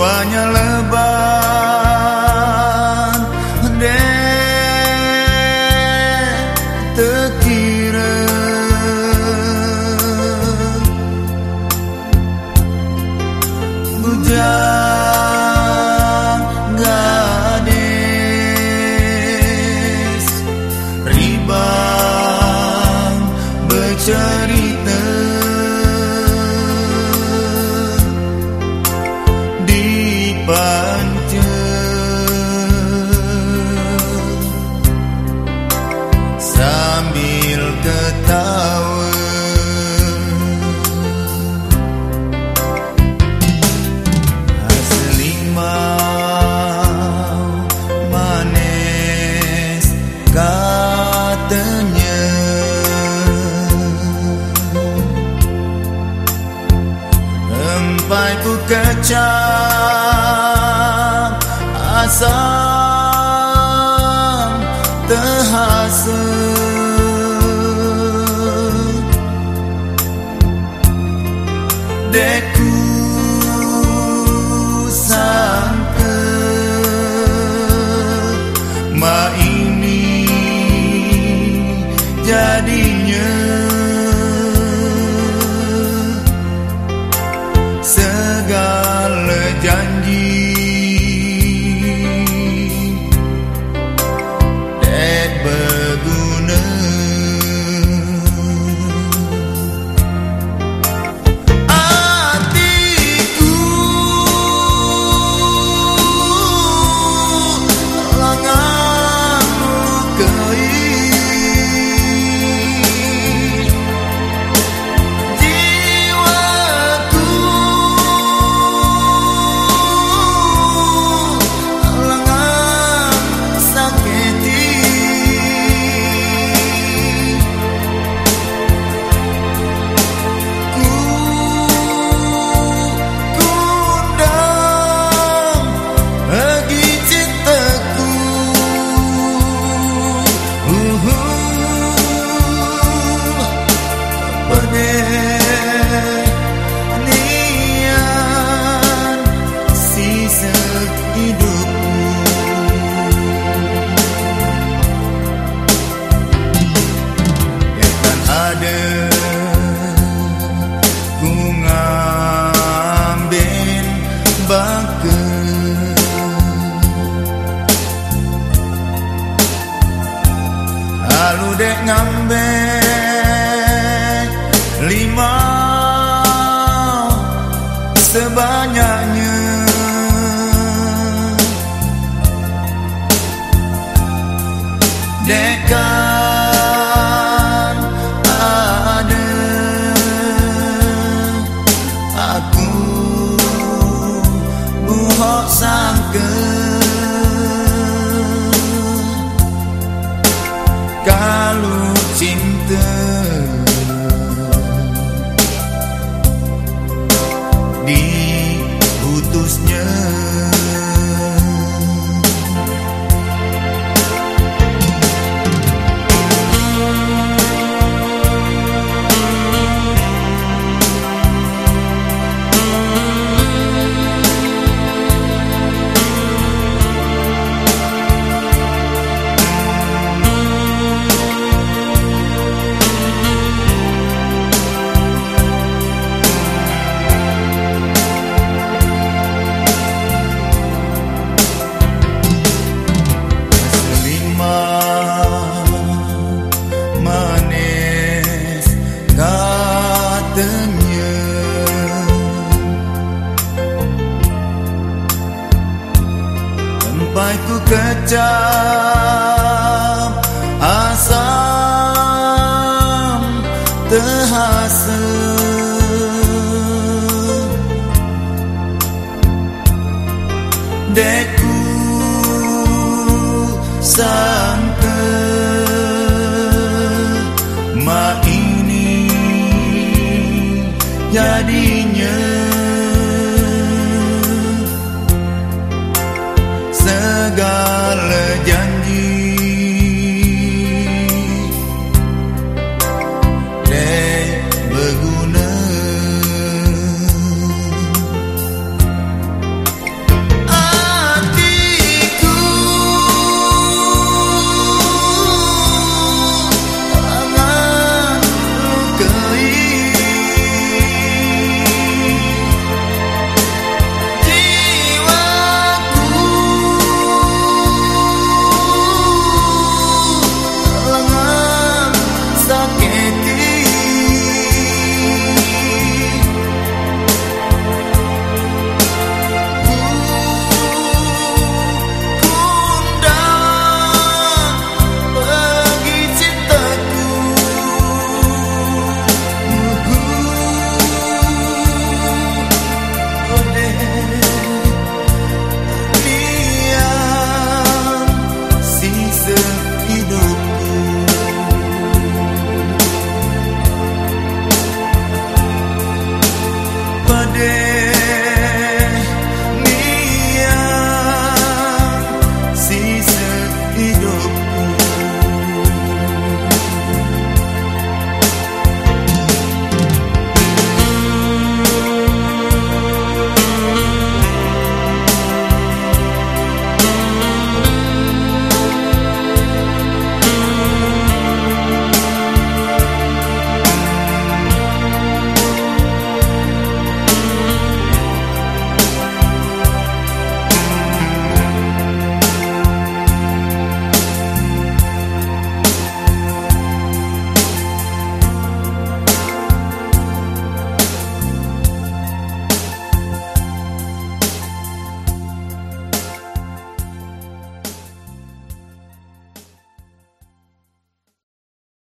jiwanya leban dek terkira. Bujang Empai ku kecap asam terhasut Done. Sebanyaknya katanya Sampai ku kecap asam terhasut Deku sa jadinya.